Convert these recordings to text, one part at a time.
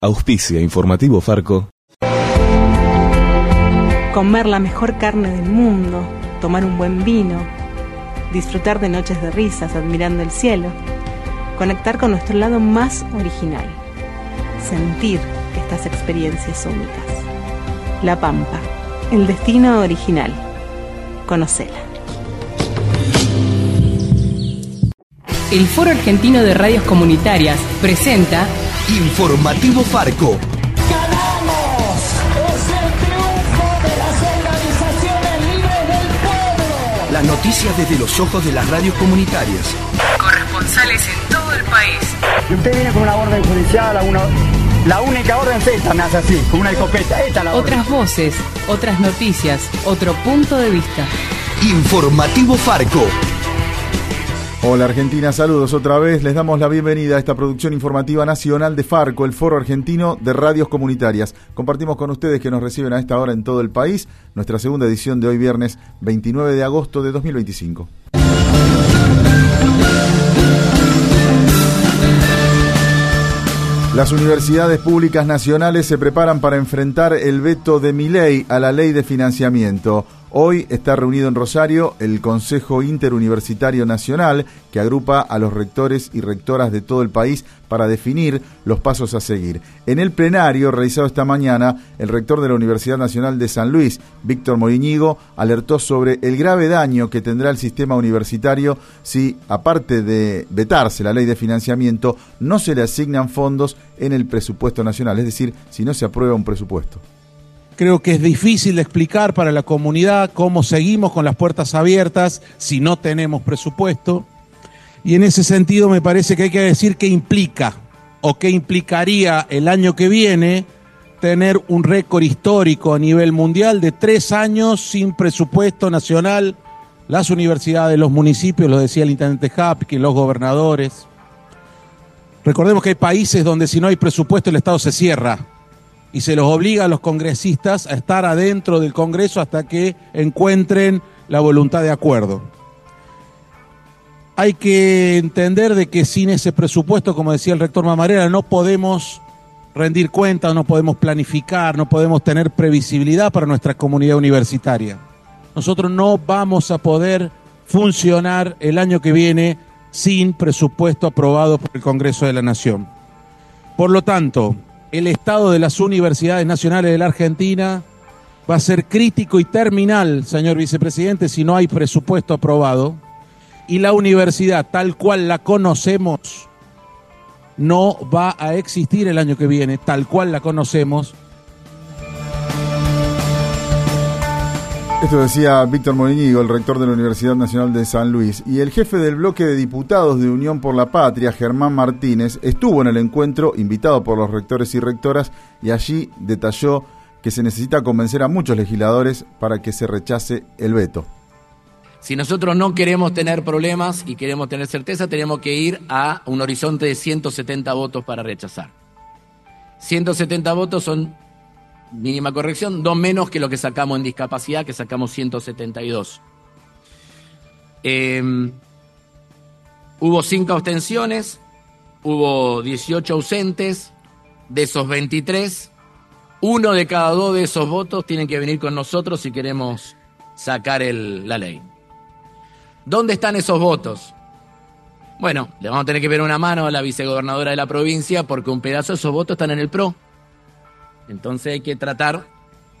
Auspicia Informativo Farco. Comer la mejor carne del mundo, tomar un buen vino, disfrutar de noches de risas admirando el cielo, conectar con nuestro lado más original, sentir estas experiencias únicas. La Pampa, el destino original. Conocela. El Foro Argentino de Radios Comunitarias presenta Informativo Farco. ¡Ganamos! ¡Es el triunfo de las organizaciones libres del pueblo! Las noticias desde los ojos de las radios comunitarias. corresponsales en todo el país. Y usted viene con una orden judicial, a una, la única orden es esta, me hace así, con una escopeta. Esta orden. Otras voces, otras noticias, otro punto de vista. Informativo Farco. Hola Argentina, saludos otra vez. Les damos la bienvenida a esta producción informativa nacional de Farco, el Foro Argentino de Radios Comunitarias. Compartimos con ustedes que nos reciben a esta hora en todo el país nuestra segunda edición de hoy viernes 29 de agosto de 2025. Las universidades públicas nacionales se preparan para enfrentar el veto de Miley a la ley de financiamiento. Hoy está reunido en Rosario el Consejo Interuniversitario Nacional, que agrupa a los rectores y rectoras de todo el país para definir los pasos a seguir. En el plenario realizado esta mañana, el rector de la Universidad Nacional de San Luis, Víctor Moriñigo, alertó sobre el grave daño que tendrá el sistema universitario si, aparte de vetarse la ley de financiamiento, no se le asignan fondos en el presupuesto nacional, es decir, si no se aprueba un presupuesto. Creo que es difícil de explicar para la comunidad cómo seguimos con las puertas abiertas si no tenemos presupuesto. Y en ese sentido me parece que hay que decir qué implica o qué implicaría el año que viene tener un récord histórico a nivel mundial de tres años sin presupuesto nacional. Las universidades, los municipios, lo decía el intendente Hapkin, los gobernadores. Recordemos que hay países donde si no hay presupuesto el Estado se cierra y se los obliga a los congresistas a estar adentro del Congreso hasta que encuentren la voluntad de acuerdo. Hay que entender de que sin ese presupuesto, como decía el rector Mamarera, no podemos rendir cuentas, no podemos planificar, no podemos tener previsibilidad para nuestra comunidad universitaria. Nosotros no vamos a poder funcionar el año que viene sin presupuesto aprobado por el Congreso de la Nación. Por lo tanto, el estado de las universidades nacionales de la Argentina va a ser crítico y terminal, señor vicepresidente, si no hay presupuesto aprobado. Y la universidad, tal cual la conocemos, no va a existir el año que viene, tal cual la conocemos. Esto decía Víctor Moriñigo, el rector de la Universidad Nacional de San Luis. Y el jefe del bloque de diputados de Unión por la Patria, Germán Martínez, estuvo en el encuentro invitado por los rectores y rectoras y allí detalló que se necesita convencer a muchos legisladores para que se rechace el veto. Si nosotros no queremos tener problemas y queremos tener certeza, tenemos que ir a un horizonte de 170 votos para rechazar. 170 votos son mínima corrección, dos menos que lo que sacamos en discapacidad, que sacamos 172. Eh, hubo cinco abstenciones, hubo 18 ausentes, de esos 23, uno de cada dos de esos votos tienen que venir con nosotros si queremos sacar la ley. ¿Dónde están esos votos? Bueno, le vamos a tener que ver una mano a la vicegobernadora de la provincia porque un pedazo de esos votos están en el PRO. Entonces hay que tratar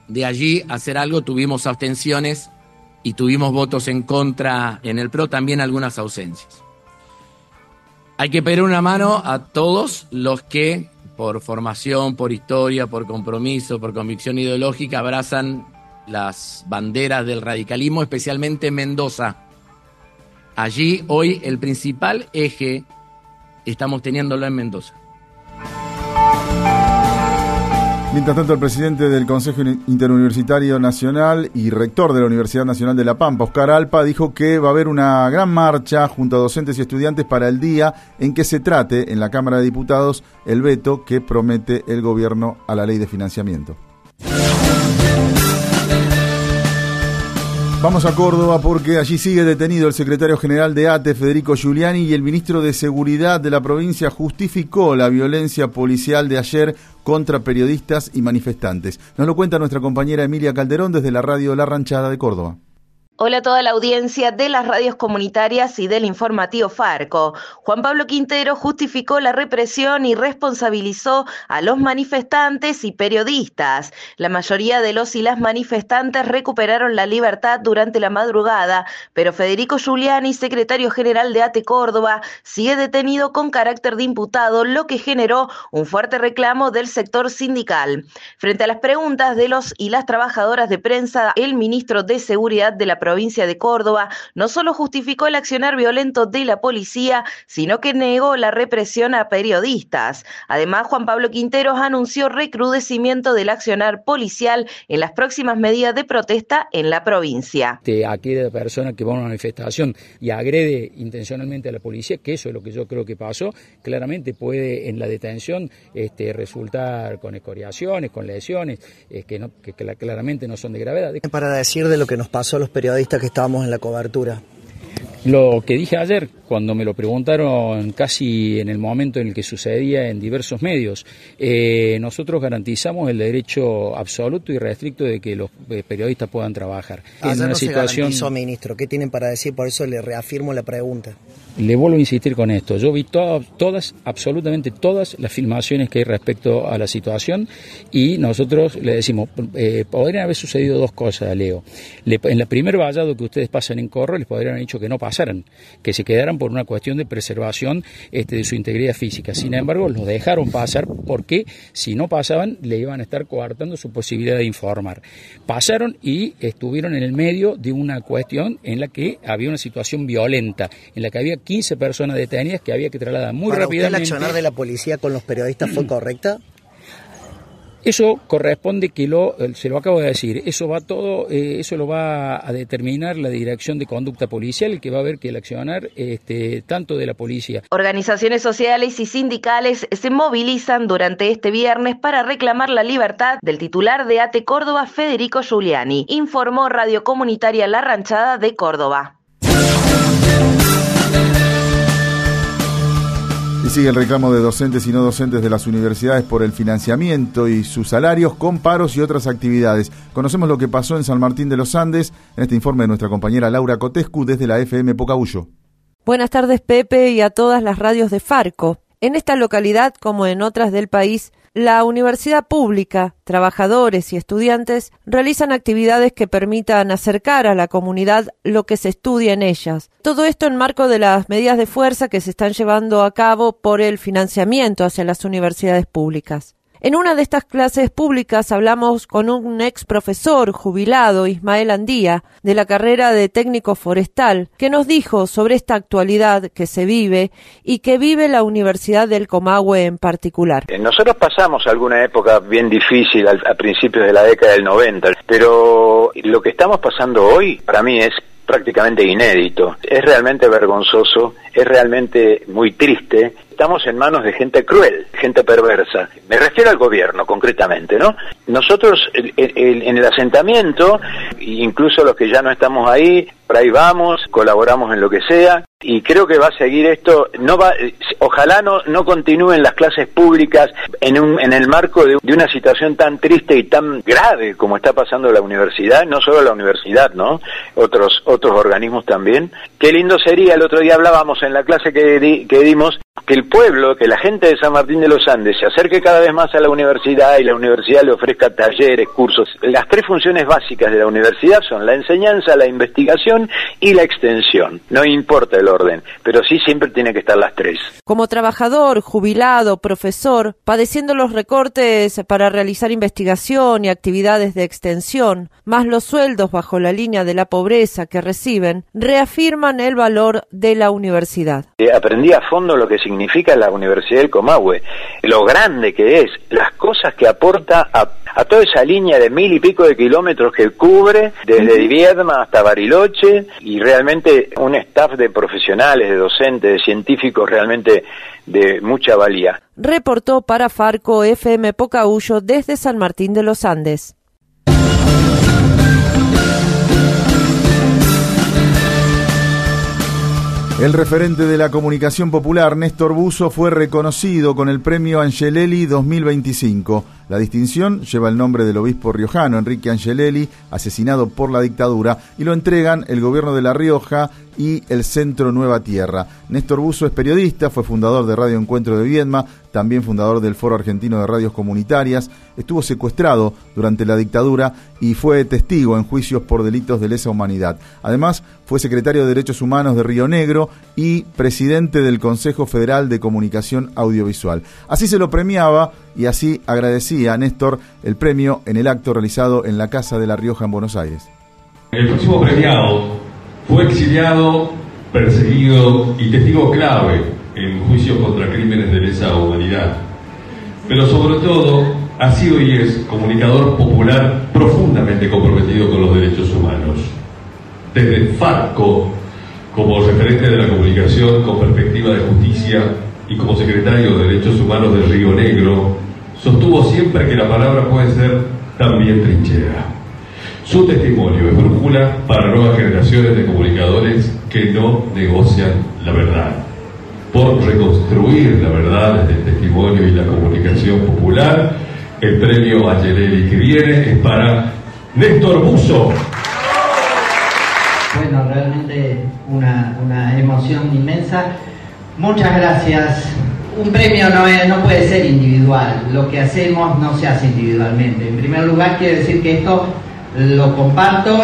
de allí hacer algo. Tuvimos abstenciones y tuvimos votos en contra en el PRO, también algunas ausencias. Hay que pedir una mano a todos los que, por formación, por historia, por compromiso, por convicción ideológica, abrazan las banderas del radicalismo, especialmente en Mendoza. Allí hoy el principal eje estamos teniéndolo en Mendoza. Mientras tanto, el presidente del Consejo Interuniversitario Nacional y rector de la Universidad Nacional de La Pampa, Oscar Alpa, dijo que va a haber una gran marcha junto a docentes y estudiantes para el día en que se trate en la Cámara de Diputados el veto que promete el gobierno a la ley de financiamiento. Vamos a Córdoba porque allí sigue detenido el secretario general de ATE, Federico Giuliani, y el ministro de Seguridad de la provincia justificó la violencia policial de ayer contra periodistas y manifestantes. Nos lo cuenta nuestra compañera Emilia Calderón desde la radio La Ranchada de Córdoba. Hola a toda la audiencia de las radios comunitarias y del informativo Farco. Juan Pablo Quintero justificó la represión y responsabilizó a los manifestantes y periodistas. La mayoría de los y las manifestantes recuperaron la libertad durante la madrugada, pero Federico Giuliani, secretario general de ATE Córdoba, sigue detenido con carácter de imputado, lo que generó un fuerte reclamo del sector sindical. Frente a las preguntas de los y las trabajadoras de prensa, el ministro de Seguridad de la provincia de Córdoba no solo justificó el accionar violento de la policía, sino que negó la represión a periodistas. Además, Juan Pablo Quinteros anunció recrudecimiento del accionar policial en las próximas medidas de protesta en la provincia. Aquella persona que va a una manifestación y agrede intencionalmente a la policía, que eso es lo que yo creo que pasó, claramente puede en la detención este, resultar con escoriaciones, con lesiones, eh, que, no, que claramente no son de gravedad. Para decir de lo que nos pasó a los periodistas que estábamos en la cobertura. Lo que dije ayer, cuando me lo preguntaron casi en el momento en el que sucedía en diversos medios, eh, nosotros garantizamos el derecho absoluto y restricto de que los eh, periodistas puedan trabajar. en una no situación... se ministro. ¿Qué tienen para decir? Por eso le reafirmo la pregunta. Le vuelvo a insistir con esto. Yo vi todas, absolutamente todas las filmaciones que hay respecto a la situación y nosotros le decimos, eh, podrían haber sucedido dos cosas, Leo. en el primer vallado que ustedes pasan en Corro, les podrían haber dicho que no pasaran, que se quedaran por una cuestión de preservación este, de su integridad física. Sin embargo, los dejaron pasar porque si no pasaban, le iban a estar coartando su posibilidad de informar. Pasaron y estuvieron en el medio de una cuestión en la que había una situación violenta, en la que había 15 personas detenidas que había que trasladar muy ¿Para rápidamente. Usted, ¿La accionar de la policía con los periodistas fue correcta? Eso corresponde que lo, se lo acabo de decir, eso va todo, eh, eso lo va a determinar la Dirección de Conducta Policial, que va a ver que el accionar este, tanto de la policía. Organizaciones sociales y sindicales se movilizan durante este viernes para reclamar la libertad del titular de ATE Córdoba, Federico Giuliani, informó Radio Comunitaria La Ranchada de Córdoba. Y sigue el reclamo de docentes y no docentes de las universidades por el financiamiento y sus salarios con paros y otras actividades. Conocemos lo que pasó en San Martín de los Andes en este informe de nuestra compañera Laura Cotescu desde la FM Pocahullo. Buenas tardes Pepe y a todas las radios de Farco. En esta localidad, como en otras del país, la universidad pública, trabajadores y estudiantes realizan actividades que permitan acercar a la comunidad lo que se estudia en ellas. Todo esto en marco de las medidas de fuerza que se están llevando a cabo por el financiamiento hacia las universidades públicas. En una de estas clases públicas hablamos con un ex profesor jubilado, Ismael Andía, de la carrera de técnico forestal, que nos dijo sobre esta actualidad que se vive y que vive la Universidad del Comahue en particular. Eh, nosotros pasamos alguna época bien difícil a principios de la década del 90, pero lo que estamos pasando hoy para mí es prácticamente inédito. Es realmente vergonzoso, es realmente muy triste. Estamos en manos de gente cruel, gente perversa. Me refiero al gobierno concretamente, ¿no? Nosotros en el asentamiento, incluso los que ya no estamos ahí, por ahí vamos, colaboramos en lo que sea, y creo que va a seguir esto. No va ojalá no no continúen las clases públicas en un en el marco de, una situación tan triste y tan grave como está pasando la universidad no solo la universidad no otros otros organismos también. Qué lindo sería el otro día hablábamos en la clase que que dimos que el pueblo, que la gente de San Martín de los Andes se acerque cada vez más a la universidad y la universidad le ofrezca talleres, cursos. Las tres funciones básicas de la universidad son la enseñanza, la investigación y la extensión. No importa el orden, pero sí siempre tiene que estar las tres. Como trabajador, jubilado, profesor, padeciendo los recortes para realizar investigación y actividades de extensión, más los sueldos bajo la línea de la pobreza que reciben, reafirman el valor de la universidad. Eh, aprendí a fondo lo que significa la Universidad del Comahue, lo grande que es, las cosas que aporta a, toda esa línea de mil y pico de kilómetros que cubre, desde Viedma hasta Bariloche, y realmente un staff de profesionales, de docentes, de científicos realmente de mucha valía. Reportó para Farco FM Pocahuyo desde San Martín de los Andes. El referente de la comunicación popular, Néstor Buzo, fue reconocido con el premio Angelelli 2025. La distinción lleva el nombre del obispo riojano Enrique Angelelli, asesinado por la dictadura, y lo entregan el gobierno de La Rioja y el Centro Nueva Tierra. Néstor Buzo es periodista, fue fundador de Radio Encuentro de Viedma, también fundador del Foro Argentino de Radios Comunitarias, estuvo secuestrado durante la dictadura y fue testigo en juicios por delitos de lesa humanidad. Además, fue secretario de Derechos Humanos de Río Negro y presidente del Consejo Federal de Comunicación Audiovisual. Así se lo premiaba y así agradecía a Néstor el premio en el acto realizado en la Casa de La Rioja en Buenos Aires. El próximo premiado fue exiliado, perseguido y testigo clave en juicios contra crímenes de lesa humanidad. Pero sobre todo ha sido y es comunicador popular profundamente comprometido con los derechos humanos. Desde Farco, como referente de la comunicación con perspectiva de justicia y como secretario de Derechos Humanos del Río Negro, sostuvo siempre que la palabra puede ser también trinchera. Su testimonio es brújula para nuevas generaciones de comunicadores que no negocian la verdad. Por reconstruir la verdad desde el testimonio y la comunicación popular, el premio Angelelli que viene es para Néstor Buzo. Bueno, realmente una, una emoción inmensa. Muchas gracias. Un premio no, es, no puede ser individual. Lo que hacemos no se hace individualmente. En primer lugar, quiero decir que esto lo comparto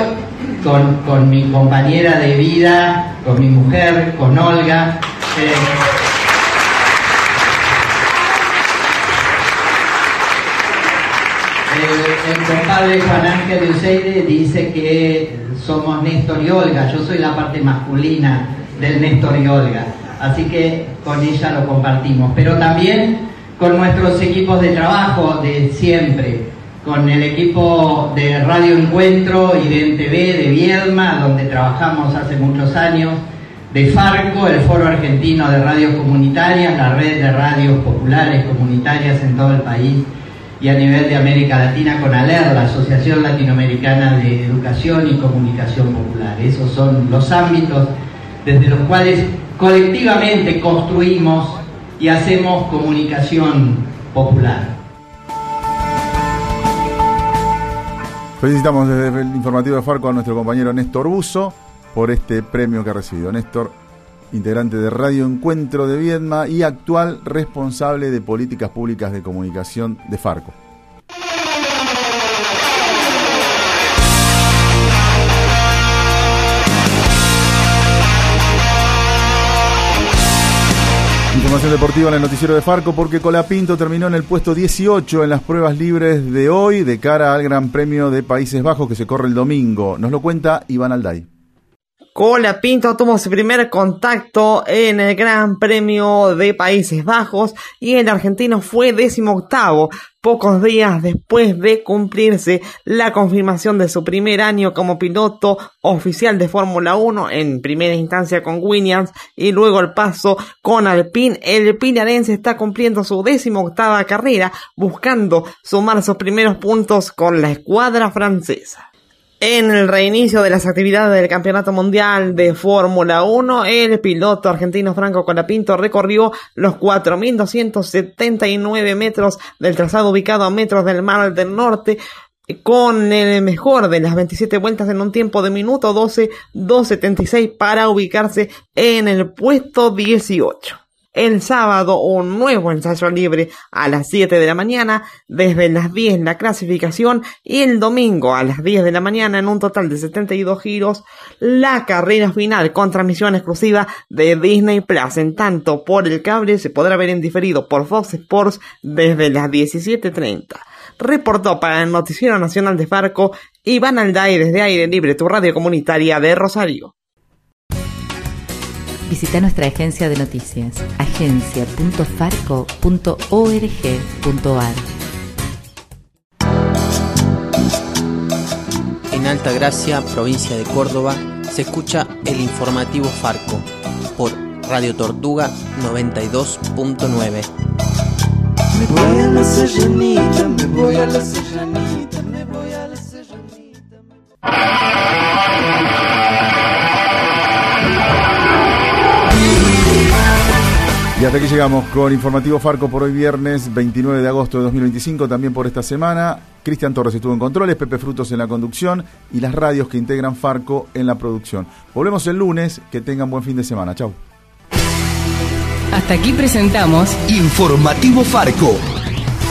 con, con mi compañera de vida, con mi mujer, con Olga. Eh, el, el compadre Juan Ángel de Useide dice que somos Néstor y Olga, yo soy la parte masculina del Néstor y Olga, así que con ella lo compartimos, pero también con nuestros equipos de trabajo de siempre, con el equipo de Radio Encuentro y de NTV de Viedma, donde trabajamos hace muchos años, de Farco, el Foro Argentino de Radios Comunitarias, la red de radios populares comunitarias en todo el país y a nivel de América Latina con ALER, la Asociación Latinoamericana de Educación y Comunicación Popular. Esos son los ámbitos desde los cuales colectivamente construimos y hacemos comunicación popular. Felicitamos desde el informativo de Farco a nuestro compañero Néstor Buzo por este premio que ha recibido. Néstor, integrante de Radio Encuentro de Viedma y actual responsable de políticas públicas de comunicación de Farco. Información deportiva en el noticiero de Farco porque Colapinto terminó en el puesto 18 en las pruebas libres de hoy de cara al Gran Premio de Países Bajos que se corre el domingo. Nos lo cuenta Iván Alday. Cola Pinto tuvo su primer contacto en el Gran Premio de Países Bajos y el argentino fue décimo octavo, pocos días después de cumplirse la confirmación de su primer año como piloto oficial de Fórmula 1 en primera instancia con Williams y luego el paso con Alpine. El pinarense está cumpliendo su décimo octava carrera buscando sumar sus primeros puntos con la escuadra francesa. En el reinicio de las actividades del Campeonato Mundial de Fórmula 1, el piloto argentino Franco Colapinto recorrió los 4.279 metros del trazado ubicado a metros del Mar del Norte con el mejor de las 27 vueltas en un tiempo de minuto 12, 2.76 para ubicarse en el puesto 18 el sábado un nuevo ensayo libre a las 7 de la mañana, desde las 10 la clasificación y el domingo a las 10 de la mañana en un total de 72 giros la carrera final con transmisión exclusiva de Disney Plus. En tanto por el cable se podrá ver en diferido por Fox Sports desde las 17.30. Reportó para el Noticiero Nacional de Farco Iván Alday desde Aire Libre, tu radio comunitaria de Rosario. Visita nuestra agencia de noticias, agencia.farco.org.ar. En Alta Gracia, provincia de Córdoba, se escucha el informativo Farco por Radio Tortuga 92.9. Me voy a la serranita, me voy a la serranita, Y hasta aquí llegamos con Informativo Farco por hoy viernes 29 de agosto de 2025, también por esta semana. Cristian Torres estuvo en controles, Pepe Frutos en la conducción y las radios que integran Farco en la producción. Volvemos el lunes, que tengan buen fin de semana. Chau. Hasta aquí presentamos Informativo Farco.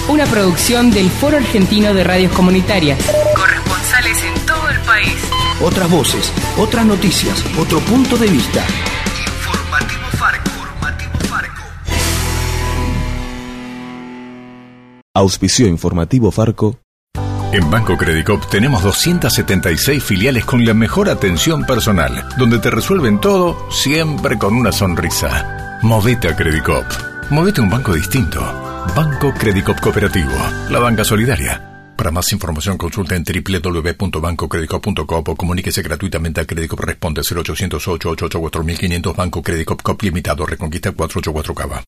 una producción del Foro Argentino de Radios Comunitarias. Corresponsales en todo el país. Otras voces, otras noticias, otro punto de vista. Auspicio informativo Farco. En Banco Credicop tenemos 276 filiales con la mejor atención personal, donde te resuelven todo siempre con una sonrisa. Movete a Credicop. Movete a un banco distinto. Banco Credicop Cooperativo. La banca solidaria. Para más información consulta en www.bancocredicop.com o comuníquese gratuitamente a Credicop Responde 0800 888 4500 Banco Credicop Cop Limitado Reconquista 484 Cava.